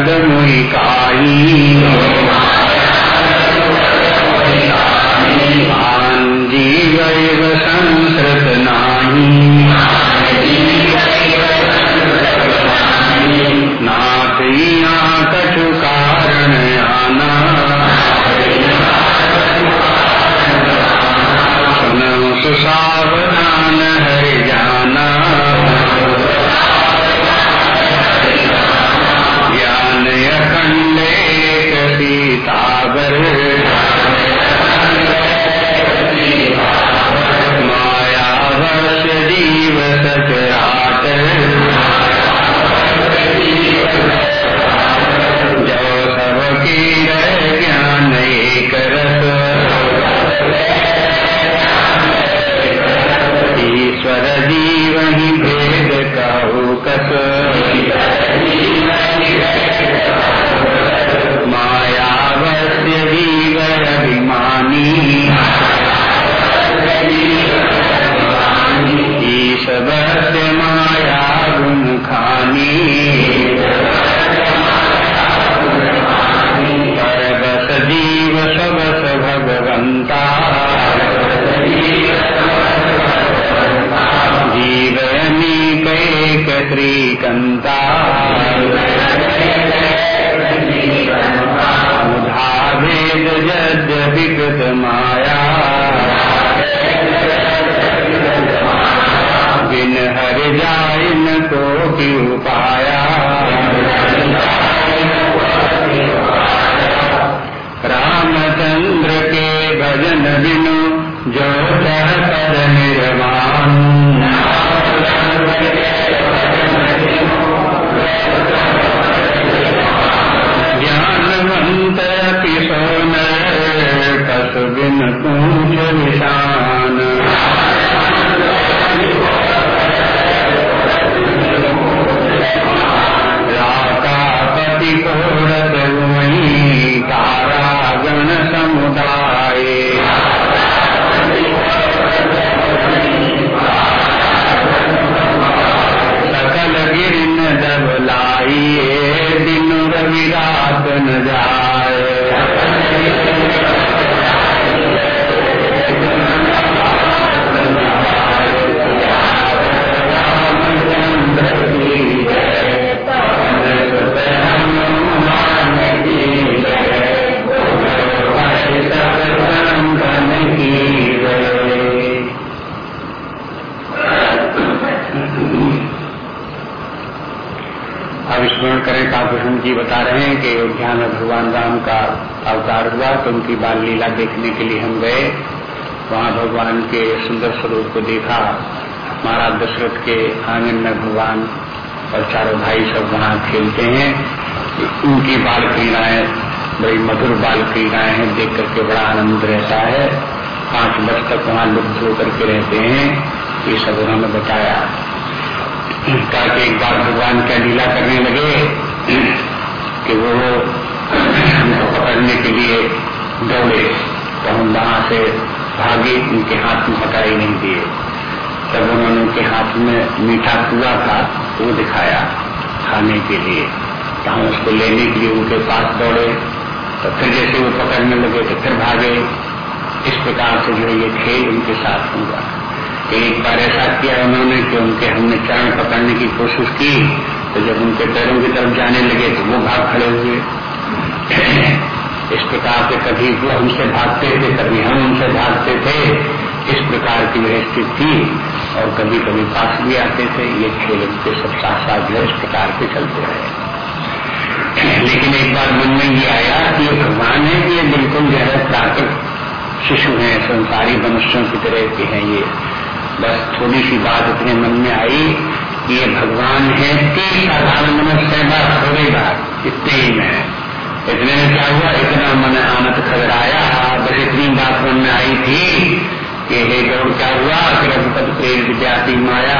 न दुखद अब स्मरण करें कालभूषण जी बता रहे हैं कि अयोध्या में भगवान राम का अवतार हुआ तो उनकी बाल लीला देखने के लिए हम गए। वहाँ भगवान के सुंदर स्वरूप को देखा। महाराज दशरथ के आँगन में भगवान और चारों भाई सब वहाँ खेलते हैं। उनकी बाल क्रीड़ाएँ, बड़ी मधुर बाल क्रीड़ाएँ हैं, देख करके बड़ा आनंद रहता है। पाँच वर्ष तक वहाँ लुप्त होकर के रहते हैं। ये सब उन्होंने बताया। कहा कि एक बार भगवान क्या लीला करने लगे, कि वो हमको पकड़ने के लिए दौड़े तो हम वहाँ से भागे, उनके हाथ में पकड़ाई नहीं दिए तब उन्होंने उनके हाथ में मीठा कुआ था वो दिखाया खाने के लिए। तो हम उसको लेने के लिए उनके पास दौड़े तो फिर जैसे वो पकड़ने लगे तो फिर भागे। इस प्रकार से जो ये खेल उनके साथ हुआ। एक बार ऐसा किया उन्होंने कि उनके हमने चरण पकड़ने की कोशिश की तो जब उनके पैरों की तरफ़ जाने लगे तो वो भाग खड़े हुए इस प्रकार से कभी वो हमसे भागते थे, कभी हम उनसे भागते थे। इस प्रकार की वह स्थिति थी और कभी कभी पास भी आते थे। ये खेल उनके सब साथ साथ जो इस प्रकार के चलते रहे। लेकिन एक बार मन में ये आया कि ये भगवान है, कि ये बिल्कुल जो है प्राकृत शिशु हैं, संसारी मनुष्यों की तरह के हैं ये। बस थोड़ी सी बात इतने मन में आई कि ये भगवान है कि साधारण मनुष्य है, बस हो गई बात, इतने ही में इतने में क्या हुआ? इतना मन आनंद खबर आया बस इतनी बात मन में आई थी कि हे गौर क्या हुआ? रघुपत प्रेरित जाति माया,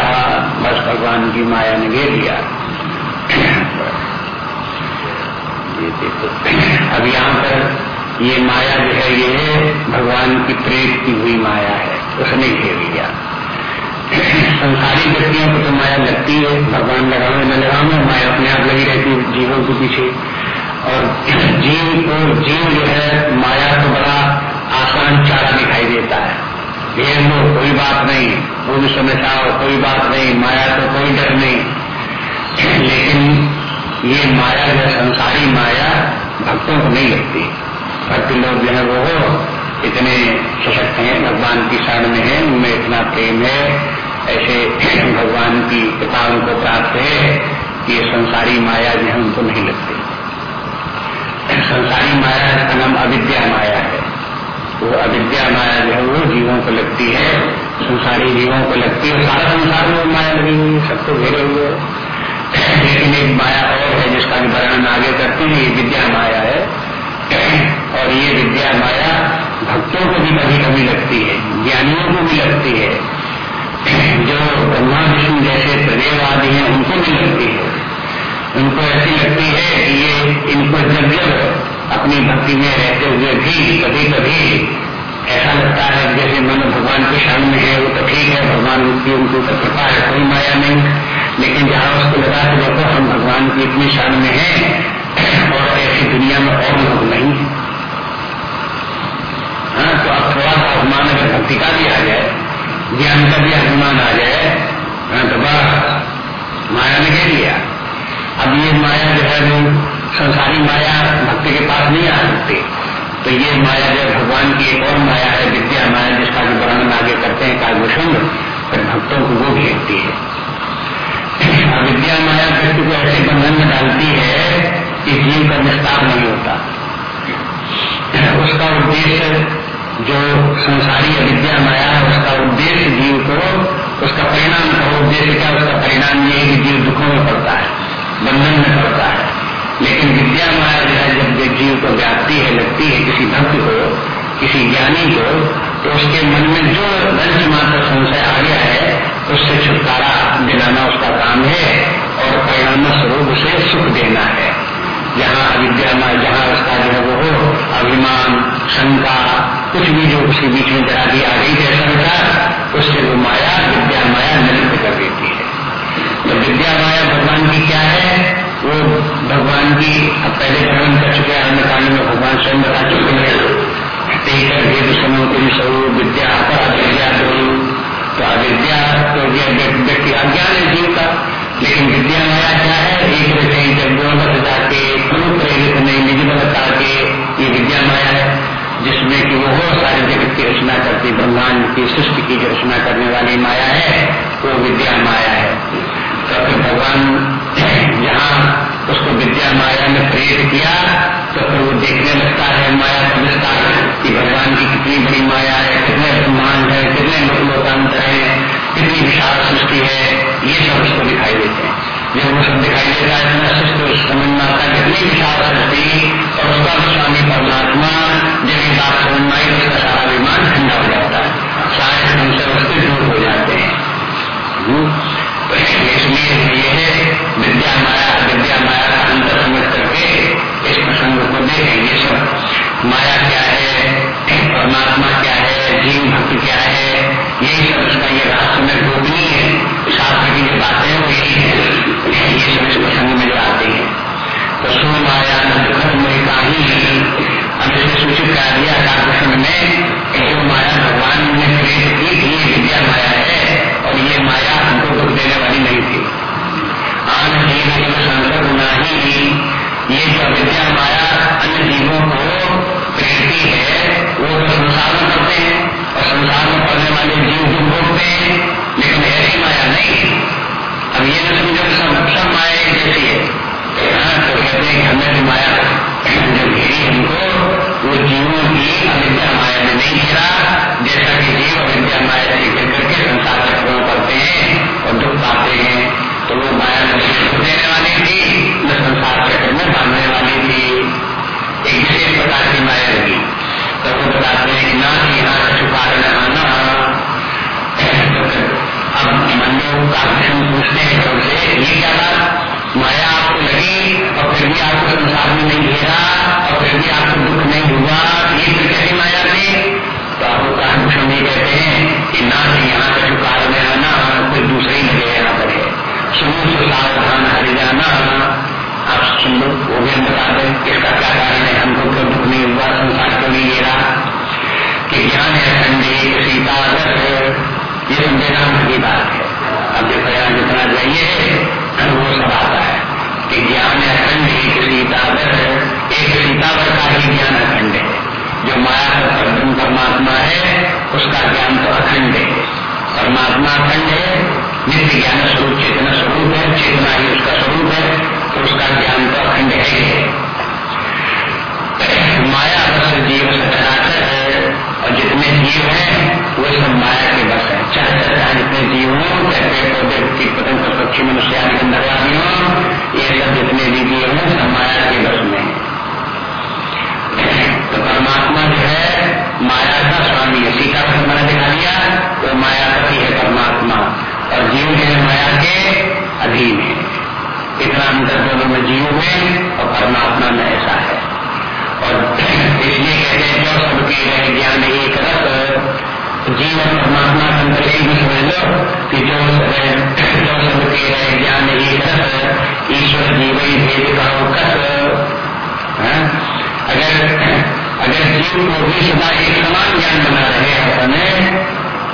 बस भगवान की माया ने घेर लिया। अब यहाँ पर ये माया जो है, ये भगवान की प्रेत की हुई माया है, उसने घेर लिया। संसारी व्यक्तियों को तो माया लगती है, भगवान लगाओ, न लगाओ माया अपने आप लगी रहती है जीवों के पीछे। और जीव को, जीव जो है, माया को बड़ा आसान चारा दिखाई देता है। घेर लो, कोई बात नहीं वो भी समझाओ कोई बात नहीं, माया तो कोई डर नहीं। लेकिन ये माया जो संसारी माया भक्तों को नहीं लगती। भक्त लोग जो है, वो इतने सशक्त हैं, भगवान की शरण में है, उनमें इतना प्रेम है ऐसे भगवान की कृपा उनको प्राप्त है कि ये संसारी माया जो है उनको नहीं लगती। संसारी माया का नाम अविद्या माया है। वो अविद्या माया जो है वो जीवों को लगती है, संसारी जीवों को लगती है सारा संसार में माया लगी हुई सबको घेरे हुए लेकिन एक माया और है जिसका वर्णन आगे करते हैं, ये विद्या माया है। और ये विद्या माया भक्तों को भी कभी कभी लगती है, ज्ञानियों को भी लगती है। उनको भी लगती है। उनको ऐसी लगती है कि ये इनको जब जब अपनी भक्ति में रहते हुए भी कभी कभी ऐसा लगता है जैसे मन भगवान के में है, वो तो ठीक है, भगवान की उनके ऊपर कृपा है, कोई माया नहीं। लेकिन जहाँ उसको लगा कि देखो, हम भगवान की इतनी शान में हैं, और ऐसी दुनिया में और लोग नहीं है। हाँ तो अब थोड़ा सा अभिमान अगर भक्ति का भी आ जाए, ज्ञान का भी अभिमान आ जाए हाँ तो बस। माया ने कह लिया अब ये माया जो है वो संसारी माया भक्ति के पास नहीं आ सकती। तो ये माया जो भगवान की एक और माया है, विद्या माया, जिसका भी वर्णन आगे करते हैं, कालभूषण, फिर भक्तों को वो घेरती है। विद्या माया व्यक्ति को ऐसे बंधन में डालती है कि जीव का विस्तार नहीं होता। उसका उद्देश्य जो संसारी अविद्या माया है, उसका उद्देश्य जीव को, उसका परिणाम का उद्देश्य क्या उसका परिणाम ये है कि जीव दुखों में पड़ता है, बंधन में पड़ता है। लेकिन विद्या माया जो है, जब जीव को व्याप्ति है, लगती है किसी भक्त को, किसी ज्ञानी को तो उसके मन में जो दंश मात्र संशय आ गया है, उससे छुटकारा दिलाना उसका काम है और परिणाम स्वरूप उसे सुख देना है। जहाँ अविद्या जहाँ उसका जो है वो अभिमान, शंका कुछ भी जो उसके बीच में जरा भी आ गई है शंका उससे वो माया, विद्या माया नृत्य कर देती है। तो विद्या माया भगवान की क्या है? वो भगवान की अब पहले वर्णन कर चुके हैं, अन्य काल में भगवान स्वयं बता चुके हैं। तेकर वेद समूह स्वरूप विद्या पर विद्या तो अविद्या तो व्यक्ति अज्ञान है जीव का। लेकिन विद्या माया क्या है? एक रचे जब गुणवत जाके गुरु प्रेरित नहीं निज बलता के ये विद्या माया है, जिसमें कि वो की रचना करती, ब्रह्मांड की सृष्टि की रचना करने वाली माया है, वो विद्या माया है। तो फिर भगवान जहाँ उसको विद्या माया ने प्रेरित किया तो फिर वो देखने लगता है, माया समझता है कि भगवान की कितनी बड़ी माया है, कितने ब्रह्मांड है, कितने लोकांतर है, कितनी विशाल सृष्टि है, ये सब उसको दिखाई देते हैं। जब वो सब दिखाई देता है इतना सृष्टि समझ में आता है कितनी विशाल सृष्टि और उसका स्वामी परमात्मा जब ये बात समझ में आई तो उसका सारा विमान ठंडा हो जाता है सारे संशय उसके दूर हो जाते हैं हम्म। तो इसलिए ये है विद्या माया विद्या माया का अंतर समझ करके इस प्रसंग को देखें ये सब माया क्या है परमात्मा क्या है जीव भक्ति क्या है? यही सब ये राष्ट्र में गोपनीय है, शास्त्र की जो बातें हैं वो यही है, ये सब इस प्रसंग में जो आते हैं। तो सुन माया में का ही में और परमात्मा में ऐसा है। और इसलिए कहते हैं, जो सबके रहे ज्ञान एक रस जीव और परमात्मा का अंतर भी समझ लो कि जो जो सबके रहे ज्ञान एक रस, ईश्वर जीवन भेद का कस अगर अगर जीव को भी सदा एक समान ज्ञान बना रहे अपने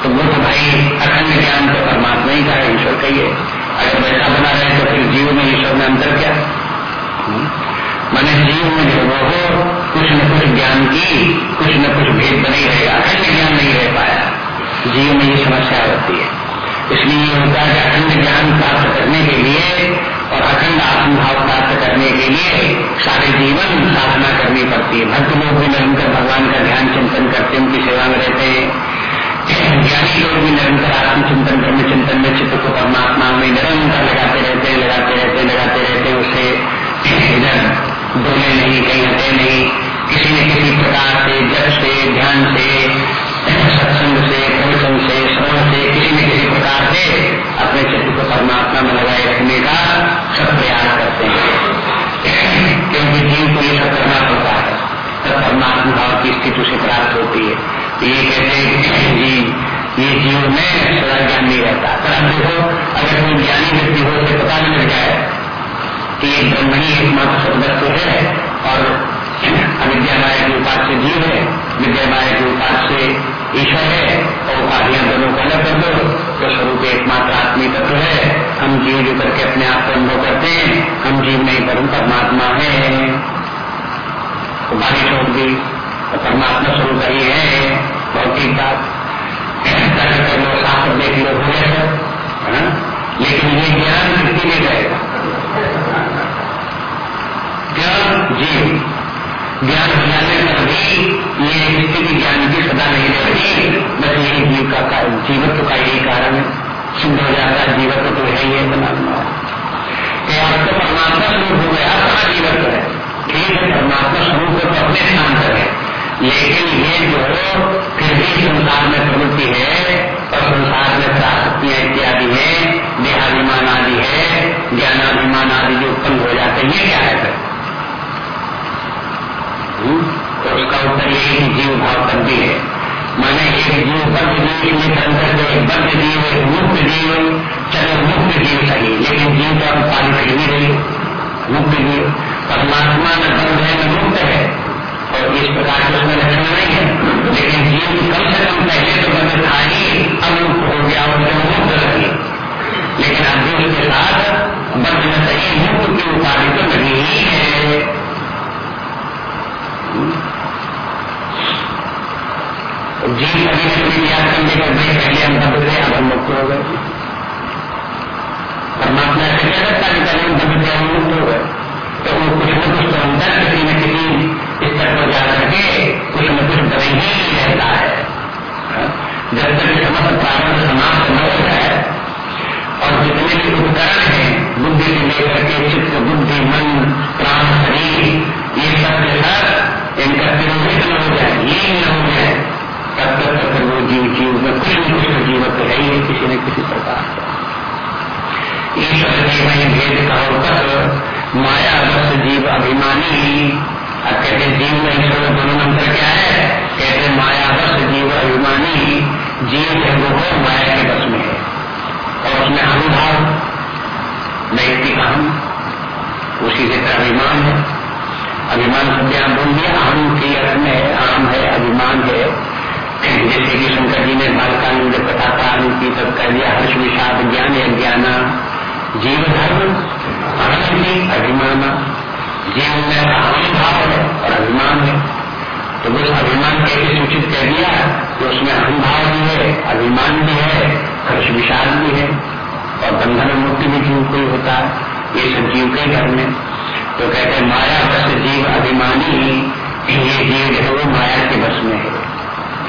तो वो तो भाई अखंड ज्ञान तो परमात्मा ही का है, ईश्वर का ही है। अगर वैसा बना रहे तो फिर जीव में ईश्वर में अंतर क्या? मैंने जीव में जो हो कुछ न कुछ ज्ञान की, कुछ न कुछ भेद बने रहेगा। अखंड ज्ञान नहीं रह पाया। जीव में ये समस्या होती है। इसलिए ये होता है अखंड ज्ञान प्राप्त करने के लिए और अखंड आत्मभाव प्राप्त करने के लिए सारे जीवन साधना करनी पड़ती है। भक्त लोग भी निरंतर भगवान का ध्यान चिंतन करते उनकी सेवा में रहते हैं। ज्ञानी लोग भी निरंतर आत्मचिंतन करने चिंतन में चित्त को परमात्मा में निरंतर लगाते रहते हैं, लगाते रहते लगाते रहते उसे इधर डोले नहीं, कहीं हटे नहीं, किसी न किसी प्रकार से जब से, ध्यान से, सत्संग से प्रवचन से, श्रवण से, किसी न किसी प्रकार से अपने चित्र को परमात्मा में लगाए रखने का सब प्रयास करते हैं। क्योंकि जीव को ये सब करना पड़ता है, तब परमात्मा भाव की स्थिति उसे प्राप्त होती है। तो ये कहते हैं, जी, ये जीव में सदा ज्ञान नहीं रहता। पर अब देखो, अगर कोई ज्ञानी व्यक्ति हो, उसे पता नहीं लग जाए कि ये ब्रह्मणी एकमात्र सदस्य है और अविद्या माया के उपास से जीव है विद्या माया के उपास से ईश्वर है और उपाधियाँ दोनों को अलग कर दो तो स्वरूप एकमात्र आत्मी तत्व है। हम जीव जो करके अपने आप को अनुभव करते हैं, हम जीव नहीं पर परमात्मा है। उपाधि छोड़ दी तो परमात्मा स्वरूप ही है। ही बात लो शास्त्र देख हो लेकिन ये ज्ञान कितनी ले जाएगा? ज्ञान जीव ज्ञान जाने पर भी ये स्थिति ज्ञान की सदा नहीं रहती बस यही जीव का जीवत्व का यही कारण सिद्ध हो। जाता है जीवत्व तो है ही कि तो परमात्मा स्वरूप हो गया कहा जीवत्व है। ठीक है, परमात्मा स्वरूप तो अपने स्थान पर है। लेकिन ये जो फिर भी संसार में प्रवृत्ति है और संसार में प्राप्तियाँ इत्यादि है, देहाभिमान आदि है ज्ञानाभिमान आदि जो उत्पन्न हो जाते हैं ये क्या है फिर? तो उसका उत्तर यही कि जीव भाव बनती है। माने एक जीव बद्ध जीव में अंतर एक बद्ध जीव एक मुक्त जीव, चलो मुक्त जीव सही, लेकिन जीव तो अब पाली नहीं रही। मुक्त जीव, परमात्मा न मुक्त की उपाधि तो नहीं ही। है जीव कभी कभी याद करने का भाई पहले हम बंद थे अब हम मुक्त हो गए। परमात्मा ऐसे कह सकता कि पहले हम बंद थे हम मुक्त हो गए। तो वो कुछ न कुछ तो अंदर किसी न किसी स्तर पर जा करके कुछ न कुछ बने ही रहता है। जब तक समस्त प्रारंभ समाप्त न हो जाए और जितने भी उपकरण हैं, बुद्धि से लेकर के चित्त, बुद्धि, मन, प्राण, शरीर, ये सब के सब इनका तिरोहित न हो जाए ये न हो जाए, तब तक तो फिर वो जीव जीव में कुछ न कुछ जीवत है ही किसी न किसी प्रकार ईश्वर जीवन भेद कहो तक माया बस जीव अभिमानी अब कहते जीव में ईश्वर दोनों अंतर क्या है? कहते माया बस जीव अभिमानी जीव है वो, माया के बस में है। और उसमें अनुभव व्यक्ति का हम उसी से अभिमान है। अभिमान शब्द बोल दिया अहम के अर्थ में आम है, अभिमान है। जैसे कि शंकर जी ने बालकाल जब कथा की तब कह दिया हर्ष विषाद ज्ञान अज्ञान जीव धर्म अहम अभिमान। जीवन में अहमभाव है और अभिमान है। तो वो अभिमान कैसे सूचित कर दिया तो उसमें अहंभाव भी है, अभिमान भी है हर्ष विशाल भी है और बंधन मुक्ति भी जीव कोई होता है, ये सब जीव के घर में। तो कहते माया बस जीव अभिमानी ही, ये जीव है वो माया के बस में है।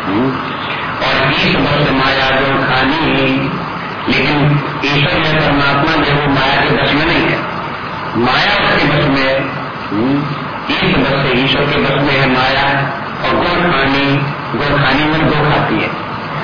हम्म? और इस बस माया जो खानी लेकिन ईश्वर में परमात्मा जो वो माया के बस में नहीं है। माया उसके बस में है। हम्म? इस बस से ईश्वर के बस में है माया, और गुण खानी गुण खानी में गो खाती है।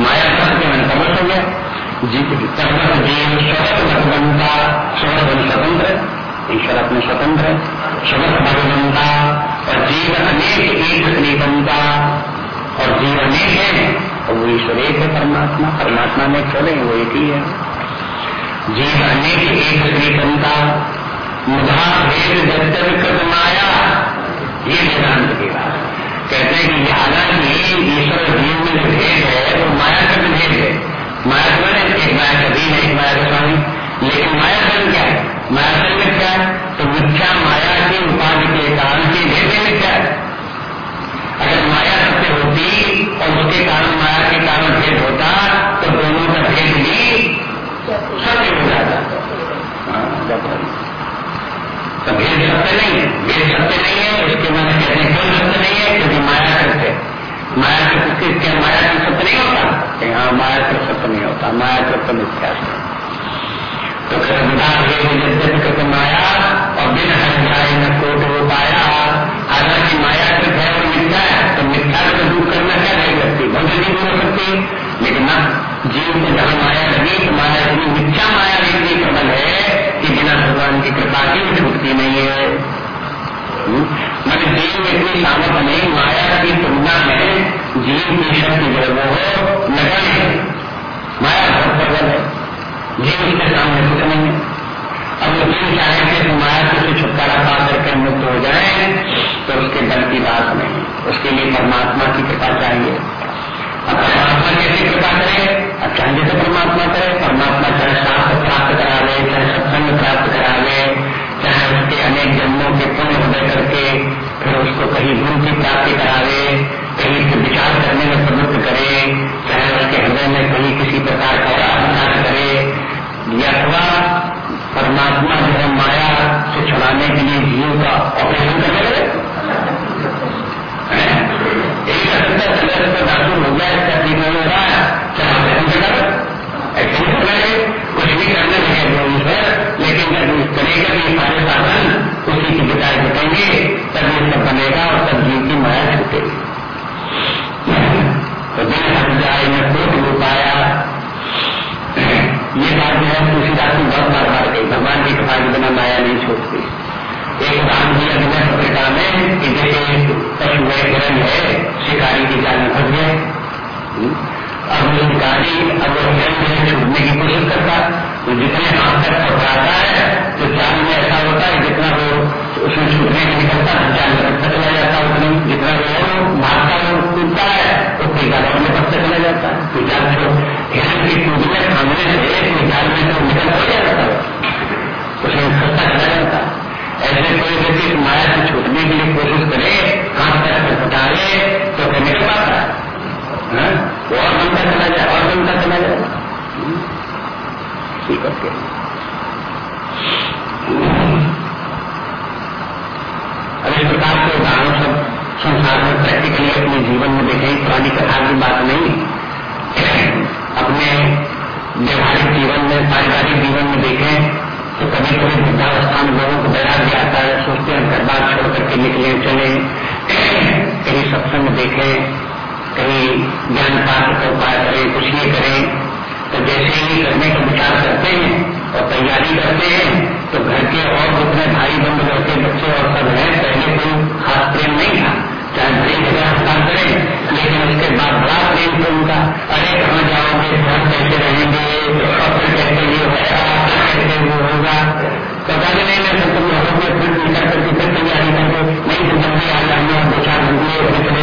माया शब्द के मन पर्वत हो गया स्वरत भगवंता स्वरत स्वतंत्र ईश्वर अपने स्वतंत्र है स्वरत भगवंता और जीव अनेक, एक और जीव अनेक है और वो ईश्वर एक है, परमात्मा परमात्मा में चले वो एक ही है। जीव अनेक, एक श्रीकंता मुधा, भेद जत्य कृत माया, ये वेदांत की बात कहते हैं कि हालाँकि ईश्वर जीव में जो भेद है वो माया का भी भेद है। माया कौन है, एक माया का दीन है, एक माया का स्वामी। लेकिन माया धन क्या है? माया धन में क्या है तो मिथ्या माया की उपाधि के कारण से भेद में क्या है। अगर माया सत्य होती और उसके कारण, माया के कारण भेद होता तो दोनों का भेद भी सत्य हो जाता। तो भेद सत्य नहीं है, भेद सत्य नहीं है, उसके मैंने कहते हैं क्यों सत्य नहीं है? क्योंकि माया सत्य माया के क्या माया का सत्य नहीं होता? हाँ माया का सत्य नहीं होता, माया का तो मिथ्या तो भेद कृत माया, और बिन हर जाए न कोट हो पाया। हालाँकि माया कृत है और मिथ्या है तो मिथ्या को दूर करना क्या नहीं सकती भंग नहीं हो सकती लेकिन जीव को जहाँ माया लगी तो माया लगी मिथ्या माया इतनी प्रबल है कि बिना भगवान की कृपा की छूटती नहीं है। मैंने जीव में इतनी सामर्थ नहीं माया की तुलना में जीव की शक्ति जो है वो नगन है। माया बहुत प्रबल है। जीव उसके सामने कुछ नहीं है। अब वो जीव चाहे कि माया से छुटकारा पा करके मुक्त हो जाए तो उसके बल की बात नहीं उसके लिए परमात्मा की कृपा चाहिए। अब परमात्मा कैसे कृपा करे? अब चाहे जैसे परमात्मा करे। परमात्मा चाहे शास्त्र प्राप्त करावे चाहे सत्संग प्राप्त करावे चाहे उसके अनेक जन्मों के करके फिर उसको कहीं गुरु की प्राप्ति करावे कहीं विचार करने में प्रवृत्त करे चाहे उसके हृदय में कहीं किसी प्रकार का अहंकार करे, या अथवा परमात्मा जो है माया से छुड़ाने के लिए जीव का ऑपरेशन करने लगे एक सत्तर सत्तर धातु हो गया इसका ठीक नहीं हो रहा है चाहे ऑपरेशन से करो ऐसे ही करेंगे कुछ भी करने लगे जो ईश्वर लेकिन जब करेगा कि सारे साधन उसी की बिताई बटेंगे तब ये सब बनेगा और तब जीव की माया छूटेगी तो दिन हट जाए न कोट हो पाया ये बात जो है तुलसीदास ने बहुत बार बार कही भगवान की कृपा के बिना माया नहीं छोड़ती एक उदाहरण दिया विनय पत्रिका में कि जैसे पशु वह हिरण है शिकारी की जाल में फंस गए हम्म? अब शिकारी अब छूटने की कोशिश करता तो जितने हाथ तक पकड़ाता है तो जाल में ऐसा होता है जितना वो उसमें छूटने के निकलता है जाल में रखता चला जाता है उतनी जितना वो भागता वो कूदता है उतनी जाल में पकड़ता चला जाता है। तो जाल जो हिरण की कूदने थामने से तो जाल में तो निकल हो जाता है। उसमें फंसता चला जाता है। ऐसे कोई व्यक्ति माया से छूटने के लिए कोशिश करे, हाथ पैर फटफटाए तो निकल पाता तैयारी करते हैं तो घर के और जितने भाई बंद करते बच्चे और सब हैं, पहले तो खास प्रेम नहीं था। चाहे भाई झगड़ा हस्तान करें, लेकिन उसके बाद बड़ा प्रेम तो उनका। अरे कहाँ जाओगे, घर कैसे रहेंगे, और फिर कैसे ये होगा कैसे वो होगा। पता भी नहीं मैं तो तुम रहोगे फिर निकल करके फिर तैयारी करके नहीं तो जल्दी आ जाएँगे और दो चार घंटे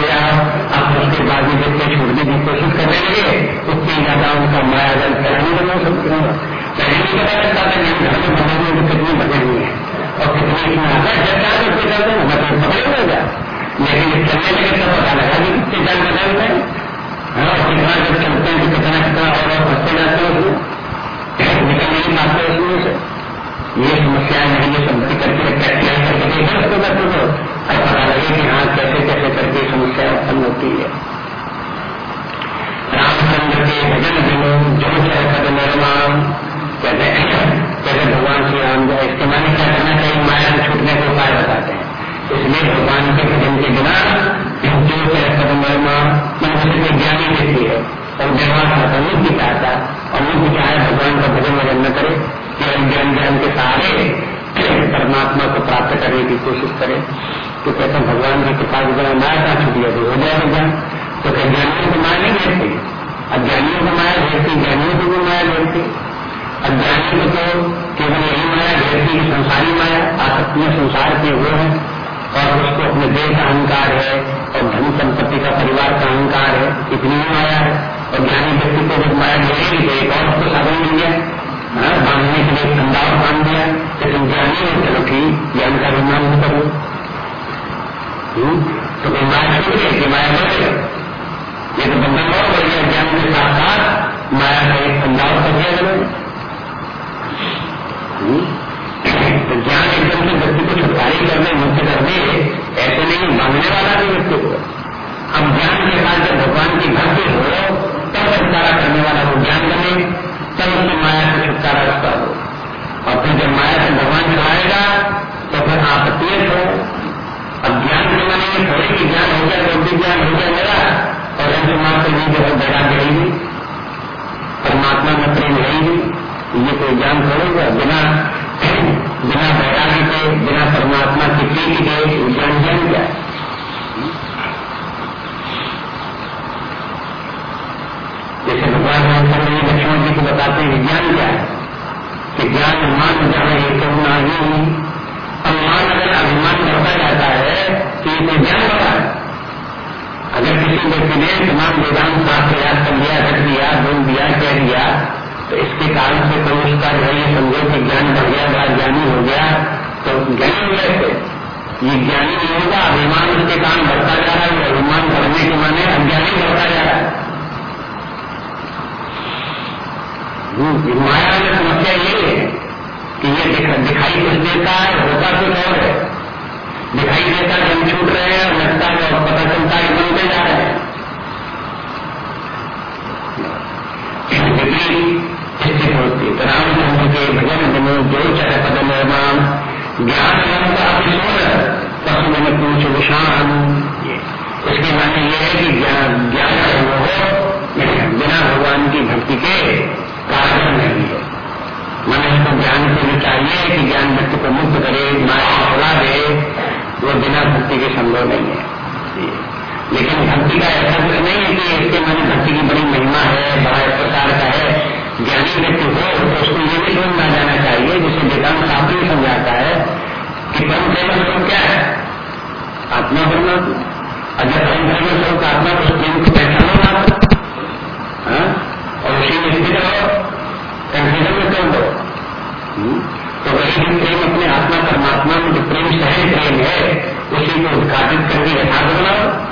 ilgili करने की कोशिश करे। तो कहते हैं भगवान की कृपा के बिना माया का छूट गया हो जाएगा। तो ज्ञानियों को माया नहीं घेरती अज्ञानियों को माया घेरती ज्ञानियों को भी माया घेरती अज्ञानियों को तो केवल यही माया घेरती कि संसारी माया आसक्तियाँ संसार के वो है और उसको अपने देह का अहंकार है और धन संपत्ति का परिवार का अहंकार है। इतनी ही माया है। और ज्ञानी व्यक्ति को जब माया घेरेगी तो एक और उसको साधन मिल गया। हाँ, बांधने के लिए खंडाव बाँध दिया लेकिन ज्ञानी है चलो ठीक ज्ञान का निर्माण करो। हम्म, तो माया छूट गई माया गया ये तो बंधन और बढ़ गया ज्ञान के साथ साथ माया का एक पंजाब कर दिया गया हम्म? तो ज्ञान एकदम से व्यक्ति को छुटकारी कर दे मुक्त कर दे ऐसे नहीं मांगने वाला भी व्यक्ति को अब ज्ञान के साथ जब भगवान की भक्ति हो तब छुटकारा करने वाला वो ज्ञान बने। तब उससे माया से छुटकारा उसका हो और फिर जब माया से भगवान चलाएगा तो फिर आपत्ति हो अब ज्ञान के माने थोड़े की ज्ञान हो गया तो ज्ञान हो गया मेरा, और अंत मात्र में जो है रहेगी परमात्मा में प्रेम रहेगी ये कोई ज्ञान छोड़ेगा बिना बिना वैराग्य के, बिना परमात्मा की प्रीति के ज्ञान ज्ञान क्या है जैसे भगवान रामचंद्र को बताते हैं ज्ञान क्या है? कि ज्ञान मान जहाँ एक नहीं। अभिमान अगर अभिमान बढ़ता जाता है तो ये ज्ञान बता है? अगर किसी व्यक्ति ने तमाम वेदांत शास्त्र याद कर लिया रख दिया, बोल दिया, कह दिया तो इसके कारण से कोई उसका जो है समझो कि ज्ञान बढ़ गया बड़ा ज्ञानी हो गया तो ज्ञानी हो गए ये ज्ञानी नहीं होगा, अभिमान उसके कारण बढ़ता जा रहा है अभिमान बढ़ने के माने अज्ञानी बढ़ता जा रहा है। माया में समस्या ये है कि ये दिखाई कुछ देता है होता कुछ है दिखाई देता कि हम छूट रहे हैं और लगता है और पता चलता है बनते जा रहे हैं स्थित होती है रामचंद्र के भजन दिनों जो चाहे पद निर्माण ज्ञान का अभिसोर पशु मन पूछ विषाण इसके माने ये है कि ज्ञान ज्ञान वो बिना भगवान की भक्ति के कारण नहीं है मनुष्य को ज्ञान से भी चाहिए कि ज्ञान व्यक्ति को मुक्त करे माया छुड़ा दे वो बिना भक्ति के संभव नहीं है लेकिन भक्ति का ऐसा कुछ नहीं है कि इसके मन भक्ति की बड़ी महिमा है बड़ा एक प्रकार का है ज्ञानी व्यक्ति हो तो उसको ये भी समझ में जाना चाहिए जिसे वेदांत शास्त्र समझाता है कि परम प्रेम स्वरूप क्या है आत्मा परमात्मा अगर परम प्रेम स्वरूप आत्मा तो प्रेम को पहचानो आप हाँ? और उसी में स्थित रहो कंफ्यूजन में क्यों दो हम्म? तो वही प्रेम अपने आत्मा परमात्मा में जो प्रेम सहज प्रेम है, उसी को उद्घाटित करके यथार्थ बनाओ।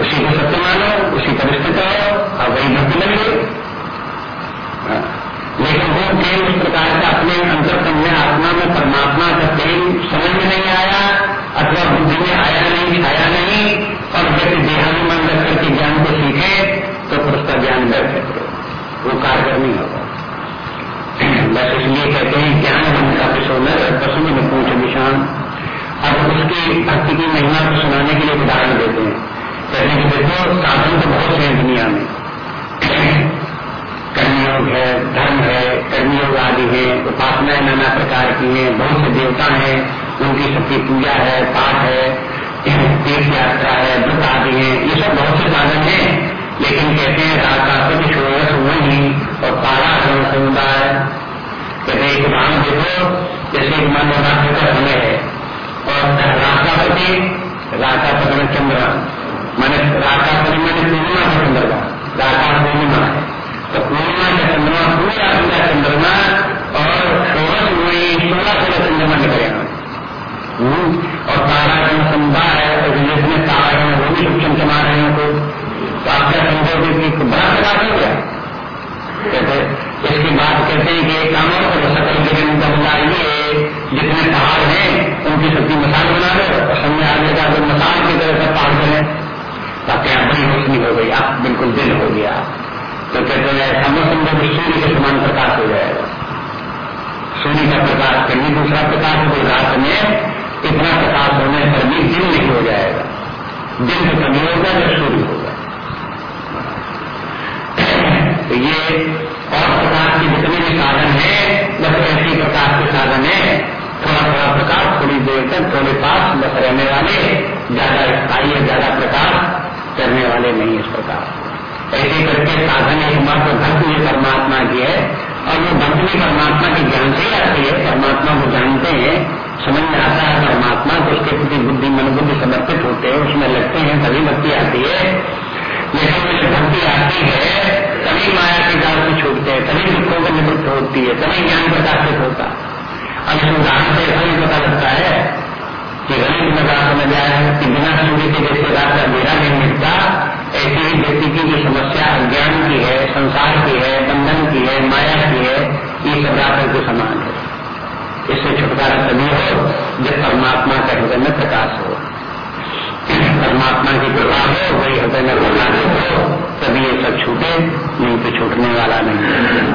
उसी को सत्य मानो, उसी पर स्थित रहो और वही भक्ति लगे हाँ। लेकिन वो प्रेम इस प्रकार का अपने अंतर में आत्मा में परमात्मा का प्रेम समझ में नहीं आया, अथवा बुद्धि में आया नहीं, छाया नहीं, और व्यक्ति देहानुमान रख करके ज्ञान को सीखे तो फिर उसका ज्ञान व्यर्थ है। वो कारगर नहीं होगा। बस इसलिए कहते हैं ज्ञान मन का पशु में? पूछ, निशान। अब उसकी भक्ति की महिमा को सुनाने के लिए उदाहरण देते हैं। कहते हैं कि देखो, साधन तो बहुत से दुनिया में। कर्मयोग है, धर्म है कर्मयोग आदि है, उपासनाएँ नाना प्रकार की हैं, बहुत से देवता हैं, उनकी सबकी पूजा है, पाठ है, तीर्थ यात्रा है, व्रत आदि है, ये सब बहुत से साधन हैं। लेकिन कहते हैं राकाशक शोरस वही और पारा समुदाय कहते एक राम देखो जैसे एक मन रात्र का समय है। और राकापति राकापति में चंद्र। मैंने राकापति मैंने पूर्णिमा का चंद्र का। राका पूर्णिमा है। तो पूर्णिमा का चंद्रमा पूरा पूरा चंद्रमा और सोलह हुई सोलह सोलह चंद्रमा निकलेगा हम्म। और तारा का संभा है तो जिसमें तारा है वो भी चमचमा रहे हैं तो आपका संभव बड़ा प्रकार हो गया। इसके बाद कहते हैं कि एक काम और करो सकल गिरन बताइए जितने पहाड़ हैं, उनकी शक्ति मसाल बना दो। सामने आगे जाकर मसाल की तरह से पहाड़ करें ताकि आप बड़ी रोशनी हो गई, आप बिल्कुल दिन हो गया। तो कहते हैं, ऐसा संभव सूर्य के समान प्रकाश हो जाएगा। सूर्य का प्रकाश करनी दूसरा प्रकाश है रात में इतना प्रकाश होने पर भी दिन नहीं हो जाएगा। दिन तो कमी होगा, जब सूर्य होगा। तो ये और प्रकाश के जितने भी साधन है, बस ऐसी प्रकाश के साधन है। थोड़ा थोड़ा प्रकाश थोड़ी देर तक थोड़े पास बस रहने वाले, ज़्यादा स्थायी है ज़्यादा प्रकाश करने वाले नहीं इस प्रकार। ऐसे करके साधन एकमात्र भक्त ये परमात्मा की है, और वो भक्त भी परमात्मा के ज्ञान से ही आती है, परमात्मा को जानते हैं, समझ में आता है परमात्मा तो उसके प्रति बुद्धि मन बुद्धि समर्पित होते हैं, उसमें लगते हैं, तभी भक्ति आती है। लेकिन भक्ति आती है तभी माया के जाल से छूटते हैं, तभी दुखों को निवृत्त होती है, तभी ज्ञान प्रकाशित होता। अब इस उदाहरण से ऐसा ही पता लगता है कि गणित में बात समझ आया है, कि बिना सूर्य के जैसे रात का अंधेरा नहीं मिलता ऐसी ही व्यक्ति की जो समस्या अज्ञान की है, संसार की है, बंधन की है, माया की है, ये सब रात के समान है। इससे छुटकारा तभी हो जब परमात्मा का हृदय में प्रकाश हो। परमात्मा की कृपा हो, वही हृदय में हो तभी ये सब छूटे, नहीं तो छूटने वाला नहीं।